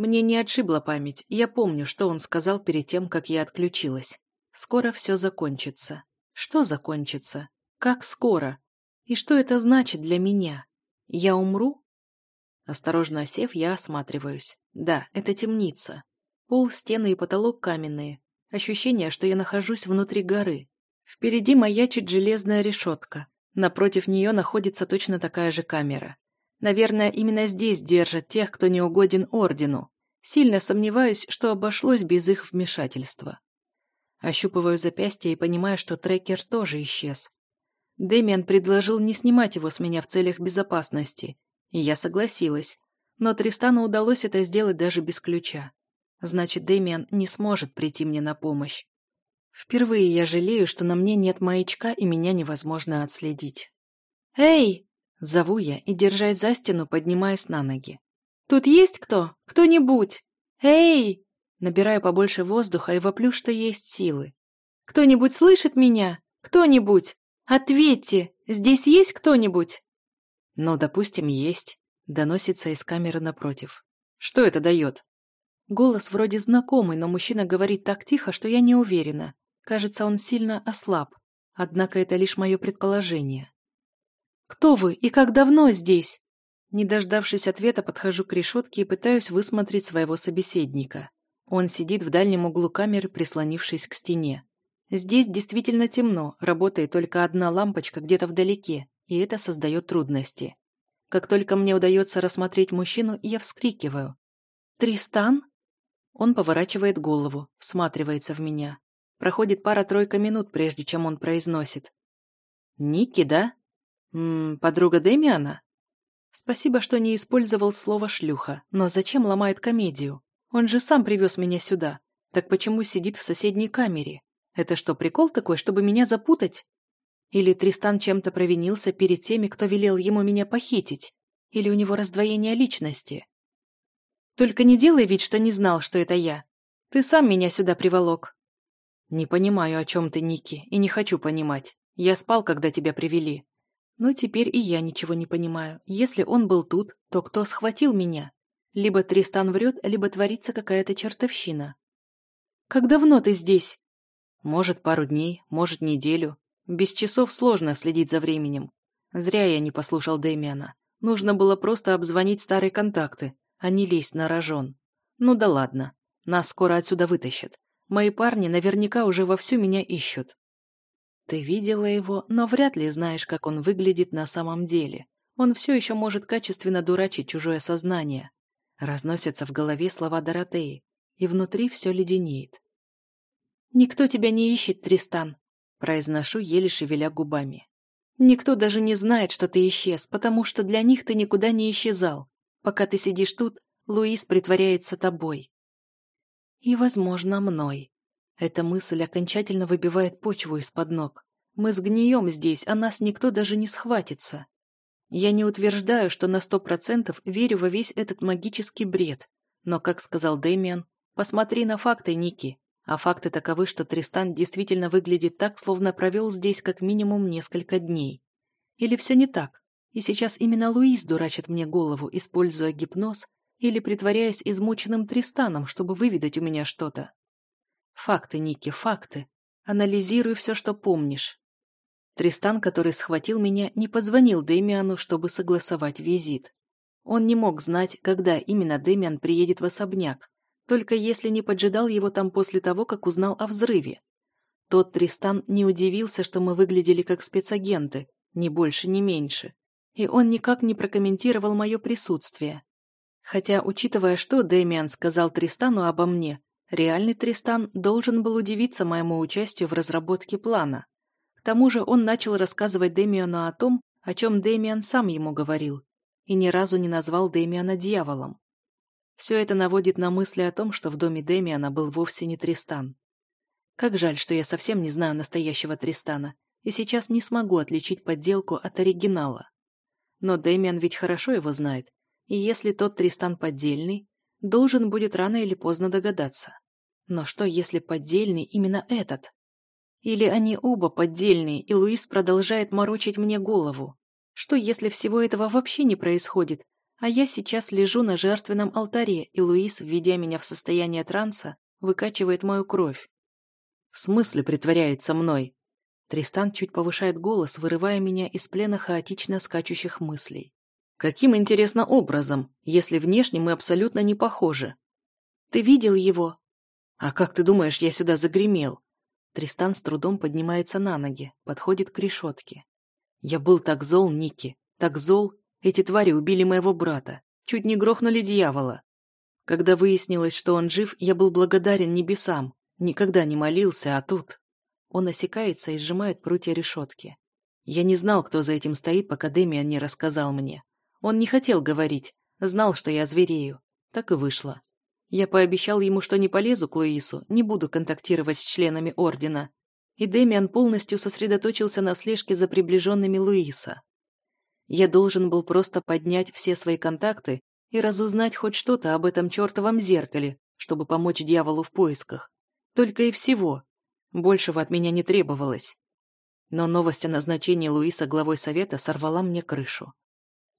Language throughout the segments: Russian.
Мне не отшибла память, я помню, что он сказал перед тем, как я отключилась. Скоро все закончится. Что закончится? Как скоро? И что это значит для меня? Я умру? Осторожно осев, я осматриваюсь. Да, это темница. Пол, стены и потолок каменные. Ощущение, что я нахожусь внутри горы. Впереди маячит железная решетка. Напротив нее находится точно такая же камера. Наверное, именно здесь держат тех, кто не угоден ордену. Сильно сомневаюсь, что обошлось без их вмешательства. Ощупываю запястье и понимаю, что трекер тоже исчез. Дэмиан предложил не снимать его с меня в целях безопасности, и я согласилась. Но Тристану удалось это сделать даже без ключа. Значит, Дэмиан не сможет прийти мне на помощь. Впервые я жалею, что на мне нет маячка и меня невозможно отследить. «Эй!» – зову я и, держась за стену, поднимаюсь на ноги. «Тут есть кто? Кто-нибудь? Эй!» Набираю побольше воздуха и воплю, что есть силы. «Кто-нибудь слышит меня? Кто-нибудь? Ответьте! Здесь есть кто-нибудь?» «Ну, допустим, есть», — доносится из камеры напротив. «Что это дает?» Голос вроде знакомый, но мужчина говорит так тихо, что я не уверена. Кажется, он сильно ослаб. Однако это лишь мое предположение. «Кто вы и как давно здесь?» Не дождавшись ответа, подхожу к решетке и пытаюсь высмотреть своего собеседника. Он сидит в дальнем углу камеры, прислонившись к стене. Здесь действительно темно, работает только одна лампочка где-то вдалеке, и это создает трудности. Как только мне удается рассмотреть мужчину, я вскрикиваю. «Тристан?» Он поворачивает голову, всматривается в меня. Проходит пара-тройка минут, прежде чем он произносит. «Ники, да? М подруга Демиана?» Спасибо, что не использовал слово «шлюха», но зачем ломает комедию? Он же сам привез меня сюда. Так почему сидит в соседней камере? Это что, прикол такой, чтобы меня запутать? Или Тристан чем-то провинился перед теми, кто велел ему меня похитить? Или у него раздвоение личности? Только не делай вид, что не знал, что это я. Ты сам меня сюда приволок. Не понимаю, о чем ты, Ники, и не хочу понимать. Я спал, когда тебя привели. Но теперь и я ничего не понимаю. Если он был тут, то кто схватил меня? Либо Тристан врет, либо творится какая-то чертовщина. «Как давно ты здесь?» «Может, пару дней, может, неделю. Без часов сложно следить за временем. Зря я не послушал Дэмиана. Нужно было просто обзвонить старые контакты, а не лезть на рожон. Ну да ладно. Нас скоро отсюда вытащат. Мои парни наверняка уже вовсю меня ищут. Ты видела его, но вряд ли знаешь, как он выглядит на самом деле. Он все еще может качественно дурачить чужое сознание. Разносятся в голове слова Доротеи, и внутри все леденеет. «Никто тебя не ищет, Тристан», — произношу, еле шевеля губами. «Никто даже не знает, что ты исчез, потому что для них ты никуда не исчезал. Пока ты сидишь тут, Луис притворяется тобой». И, возможно, мной. Эта мысль окончательно выбивает почву из-под ног. Мы сгнием здесь, а нас никто даже не схватится. Я не утверждаю, что на сто процентов верю во весь этот магический бред, но, как сказал Дэмиан, посмотри на факты, Ники. А факты таковы, что Тристан действительно выглядит так, словно провел здесь как минимум несколько дней. Или все не так, и сейчас именно Луис дурачит мне голову, используя гипноз или притворяясь измученным Тристаном, чтобы выведать у меня что-то. Факты, Ники, факты. Анализируй все, что помнишь. Тристан, который схватил меня, не позвонил Дэмиану, чтобы согласовать визит. Он не мог знать, когда именно Дэмиан приедет в особняк, только если не поджидал его там после того, как узнал о взрыве. Тот Тристан не удивился, что мы выглядели как спецагенты, ни больше, ни меньше. И он никак не прокомментировал мое присутствие. Хотя, учитывая, что Дэмиан сказал Тристану обо мне, реальный Тристан должен был удивиться моему участию в разработке плана. К тому же он начал рассказывать Дэмиону о том, о чем Дэмиан сам ему говорил, и ни разу не назвал Дэмиана дьяволом. Все это наводит на мысли о том, что в доме Дэмиана был вовсе не Тристан. Как жаль, что я совсем не знаю настоящего Тристана, и сейчас не смогу отличить подделку от оригинала. Но Дэмиан ведь хорошо его знает, и если тот Тристан поддельный, должен будет рано или поздно догадаться. Но что, если поддельный именно этот? Или они оба поддельные, и Луис продолжает морочить мне голову? Что, если всего этого вообще не происходит, А я сейчас лежу на жертвенном алтаре, и Луис, введя меня в состояние транса, выкачивает мою кровь. В смысле притворяется мной? Тристан чуть повышает голос, вырывая меня из плена хаотично скачущих мыслей. Каким, интересно, образом, если внешне мы абсолютно не похожи? Ты видел его? А как ты думаешь, я сюда загремел? Тристан с трудом поднимается на ноги, подходит к решетке. Я был так зол, Ники, так зол. Эти твари убили моего брата, чуть не грохнули дьявола. Когда выяснилось, что он жив, я был благодарен небесам, никогда не молился, а тут... Он осекается и сжимает прутья решетки. Я не знал, кто за этим стоит, пока Демиан не рассказал мне. Он не хотел говорить, знал, что я зверею. Так и вышло. Я пообещал ему, что не полезу к Луису, не буду контактировать с членами Ордена. И Демиан полностью сосредоточился на слежке за приближенными Луиса. Я должен был просто поднять все свои контакты и разузнать хоть что-то об этом чертовом зеркале, чтобы помочь дьяволу в поисках. Только и всего. Большего от меня не требовалось. Но новость о назначении Луиса главой совета сорвала мне крышу.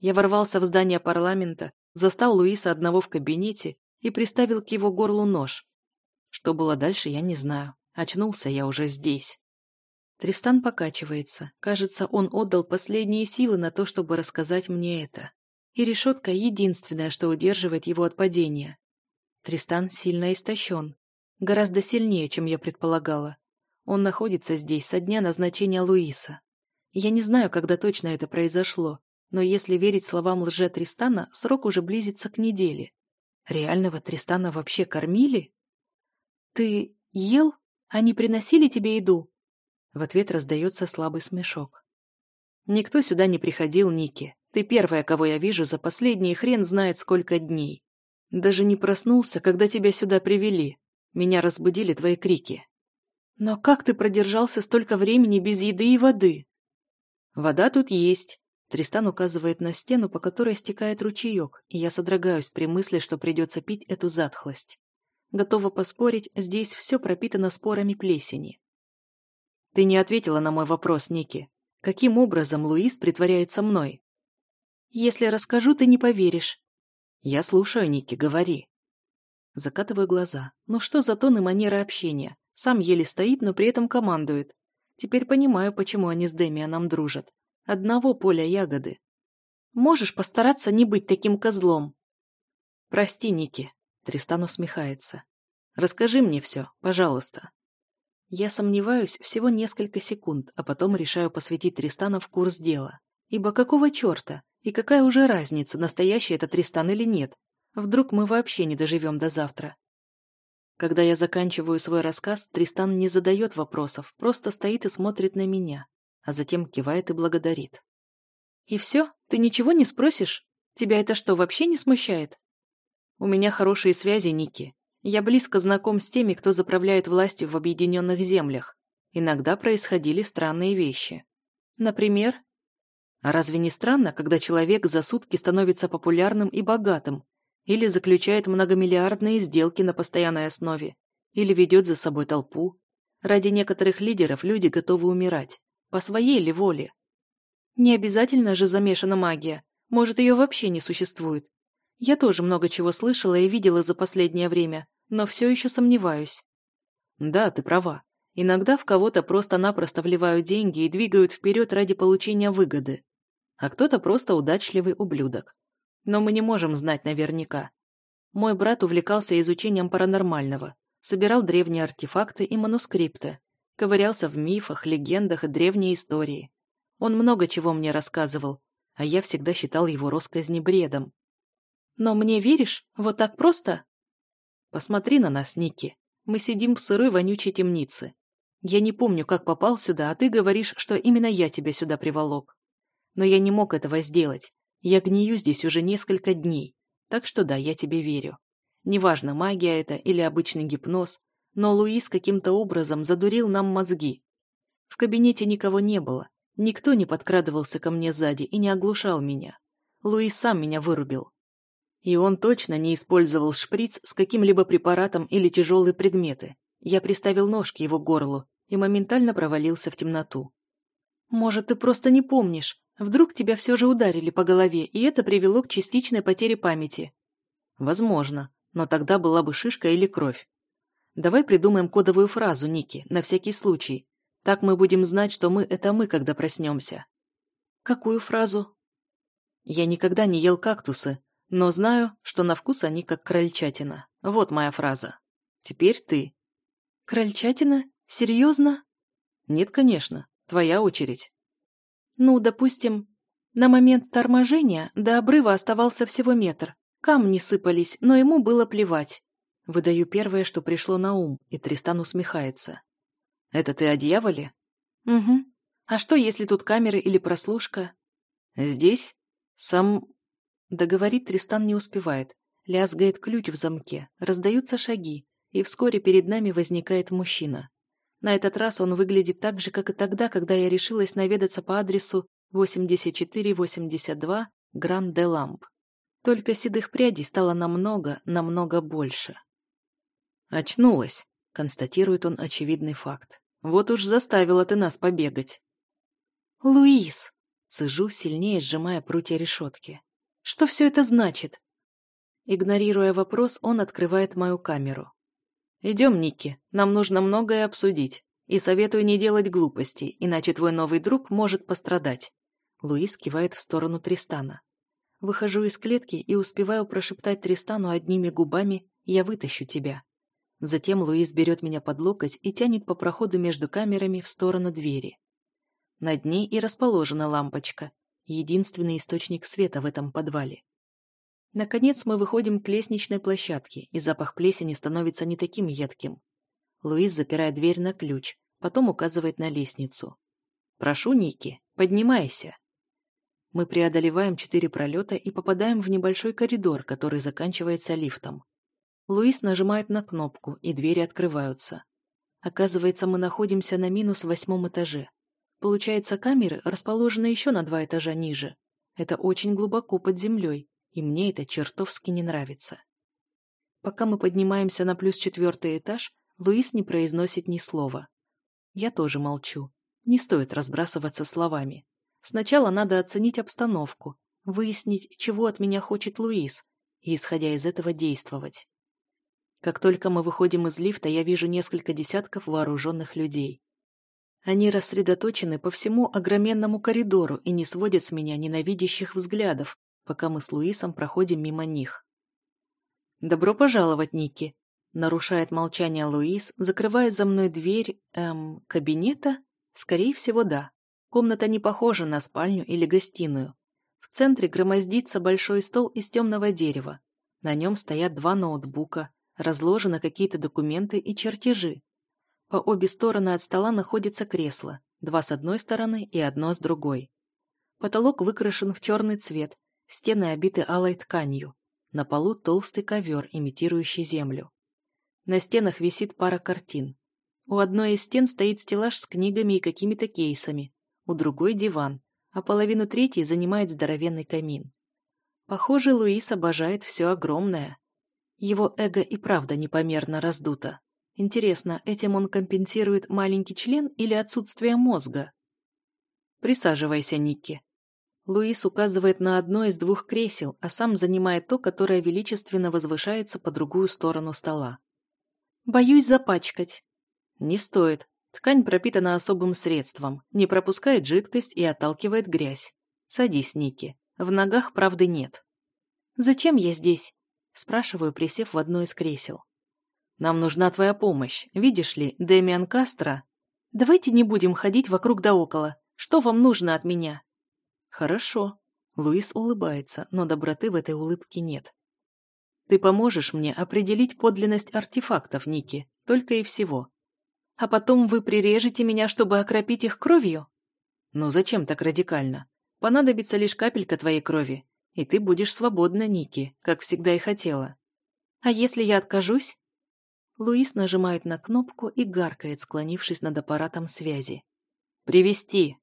Я ворвался в здание парламента, застал Луиса одного в кабинете и приставил к его горлу нож. Что было дальше, я не знаю. Очнулся я уже здесь. Тристан покачивается. Кажется, он отдал последние силы на то, чтобы рассказать мне это. И решетка — единственное, что удерживает его от падения. Тристан сильно истощен. Гораздо сильнее, чем я предполагала. Он находится здесь со дня назначения Луиса. Я не знаю, когда точно это произошло, но если верить словам лже Тристана, срок уже близится к неделе. Реального Тристана вообще кормили? Ты ел? Они приносили тебе еду? В ответ раздается слабый смешок. Никто сюда не приходил, Ники. Ты первая, кого я вижу за последние хрен знает сколько дней. Даже не проснулся, когда тебя сюда привели. Меня разбудили твои крики. Но как ты продержался столько времени без еды и воды? Вода тут есть. Тристан указывает на стену, по которой стекает ручеек, и я содрогаюсь при мысли, что придется пить эту затхлость. Готова поспорить, здесь все пропитано спорами плесени. Ты не ответила на мой вопрос, Ники. Каким образом Луис притворяется мной? Если расскажу, ты не поверишь. Я слушаю, Ники, говори. Закатываю глаза. Ну что за тон и манера общения? Сам еле стоит, но при этом командует. Теперь понимаю, почему они с Демианом дружат. Одного поля ягоды. Можешь постараться не быть таким козлом. Прости, Ники. Тристан усмехается. Расскажи мне все, пожалуйста. Я сомневаюсь всего несколько секунд, а потом решаю посвятить Тристана в курс дела. Ибо какого черта? И какая уже разница, настоящий это Тристан или нет? Вдруг мы вообще не доживем до завтра? Когда я заканчиваю свой рассказ, Тристан не задает вопросов, просто стоит и смотрит на меня а затем кивает и благодарит. «И все? Ты ничего не спросишь? Тебя это что, вообще не смущает?» «У меня хорошие связи, Ники. Я близко знаком с теми, кто заправляет властью в объединенных землях. Иногда происходили странные вещи. Например? А разве не странно, когда человек за сутки становится популярным и богатым, или заключает многомиллиардные сделки на постоянной основе, или ведет за собой толпу? Ради некоторых лидеров люди готовы умирать. По своей ли воле? Не обязательно же замешана магия. Может, ее вообще не существует. Я тоже много чего слышала и видела за последнее время, но все еще сомневаюсь. Да, ты права. Иногда в кого-то просто-напросто вливают деньги и двигают вперед ради получения выгоды. А кто-то просто удачливый ублюдок. Но мы не можем знать наверняка. Мой брат увлекался изучением паранормального, собирал древние артефакты и манускрипты, ковырялся в мифах, легендах и древней истории. Он много чего мне рассказывал, а я всегда считал его россказни бредом. Но мне веришь? Вот так просто? Посмотри на нас, Ники. Мы сидим в сырой вонючей темнице. Я не помню, как попал сюда, а ты говоришь, что именно я тебя сюда приволок. Но я не мог этого сделать. Я гнию здесь уже несколько дней. Так что да, я тебе верю. Неважно, магия это или обычный гипноз, но Луис каким-то образом задурил нам мозги. В кабинете никого не было, никто не подкрадывался ко мне сзади и не оглушал меня. Луис сам меня вырубил. И он точно не использовал шприц с каким-либо препаратом или тяжелые предметы. Я приставил нож к его горлу и моментально провалился в темноту. «Может, ты просто не помнишь, Вдруг тебя все же ударили по голове, и это привело к частичной потере памяти. Возможно, но тогда была бы шишка или кровь. Давай придумаем кодовую фразу, Ники, на всякий случай. Так мы будем знать, что мы — это мы, когда проснемся. Какую фразу? Я никогда не ел кактусы, но знаю, что на вкус они как крольчатина. Вот моя фраза. Теперь ты. Крольчатина? Серьезно? Нет, конечно. Твоя очередь. Ну, допустим, на момент торможения до обрыва оставался всего метр. Камни сыпались, но ему было плевать. Выдаю первое, что пришло на ум, и Тристан усмехается. «Это ты о дьяволе?» «Угу. А что, если тут камеры или прослушка?» «Здесь? Сам...» Договорить Тристан не успевает. Лязгает ключ в замке, раздаются шаги, и вскоре перед нами возникает мужчина. На этот раз он выглядит так же, как и тогда, когда я решилась наведаться по адресу 8482 Гран-де-Ламп. Только седых прядей стало намного, намного больше. «Очнулась», — констатирует он очевидный факт. «Вот уж заставила ты нас побегать». «Луис!» — цыжу, сильнее сжимая прутья решетки. «Что все это значит?» Игнорируя вопрос, он открывает мою камеру. «Идем, Никки, нам нужно многое обсудить. И советую не делать глупостей, иначе твой новый друг может пострадать». Луис кивает в сторону Тристана. Выхожу из клетки и успеваю прошептать Тристану одними губами «Я вытащу тебя». Затем Луис берет меня под локоть и тянет по проходу между камерами в сторону двери. Над ней и расположена лампочка, единственный источник света в этом подвале. Наконец мы выходим к лестничной площадке, и запах плесени становится не таким едким. Луис запирает дверь на ключ, потом указывает на лестницу. «Прошу, Ники, поднимайся». Мы преодолеваем четыре пролета и попадаем в небольшой коридор, который заканчивается лифтом. Луис нажимает на кнопку, и двери открываются. Оказывается, мы находимся на минус восьмом этаже. Получается, камеры расположены еще на два этажа ниже. Это очень глубоко под землей, и мне это чертовски не нравится. Пока мы поднимаемся на плюс четвертый этаж, Луис не произносит ни слова. Я тоже молчу. Не стоит разбрасываться словами. Сначала надо оценить обстановку, выяснить, чего от меня хочет Луис, и, исходя из этого, действовать. Как только мы выходим из лифта, я вижу несколько десятков вооруженных людей. Они рассредоточены по всему огроменному коридору и не сводят с меня ненавидящих взглядов, пока мы с Луисом проходим мимо них. «Добро пожаловать, Ники!» Нарушает молчание Луис, закрывая за мной дверь, эм, кабинета? Скорее всего, да. Комната не похожа на спальню или гостиную. В центре громоздится большой стол из темного дерева. На нем стоят два ноутбука, разложены какие-то документы и чертежи. По обе стороны от стола находятся кресла, два с одной стороны и одно с другой. Потолок выкрашен в черный цвет, Стены обиты алой тканью. На полу толстый ковер, имитирующий землю. На стенах висит пара картин. У одной из стен стоит стеллаж с книгами и какими-то кейсами, у другой диван, а половину третьей занимает здоровенный камин. Похоже, Луис обожает все огромное. Его эго и правда непомерно раздуто. Интересно, этим он компенсирует маленький член или отсутствие мозга? Присаживайся, Никки. Луис указывает на одно из двух кресел, а сам занимает то, которое величественно возвышается по другую сторону стола. «Боюсь запачкать». «Не стоит. Ткань пропитана особым средством, не пропускает жидкость и отталкивает грязь. Садись, Ники. В ногах правды нет». «Зачем я здесь?» Спрашиваю, присев в одно из кресел. «Нам нужна твоя помощь. Видишь ли, Дэмиан Кастро...» «Давайте не будем ходить вокруг да около. Что вам нужно от меня?» «Хорошо». Луис улыбается, но доброты в этой улыбке нет. «Ты поможешь мне определить подлинность артефактов, Ники, только и всего. А потом вы прирежете меня, чтобы окропить их кровью?» «Ну зачем так радикально? Понадобится лишь капелька твоей крови, и ты будешь свободна, Ники, как всегда и хотела». «А если я откажусь?» Луис нажимает на кнопку и гаркает, склонившись над аппаратом связи. «Привести!»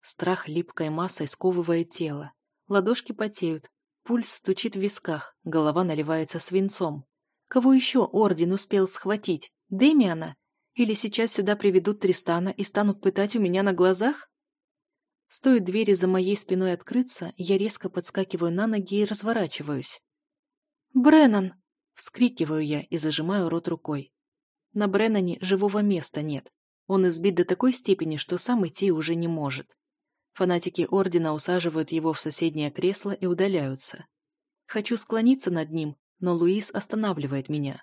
Страх липкой массой сковывает тело. Ладошки потеют. Пульс стучит в висках, голова наливается свинцом. Кого еще Орден успел схватить? Демиана? Или сейчас сюда приведут Тристана и станут пытать у меня на глазах? Стоит двери за моей спиной открыться, я резко подскакиваю на ноги и разворачиваюсь. «Бреннан!» — вскрикиваю я и зажимаю рот рукой. На Бреннане живого места нет. Он избит до такой степени, что сам идти уже не может. Фанатики Ордена усаживают его в соседнее кресло и удаляются. Хочу склониться над ним, но Луис останавливает меня.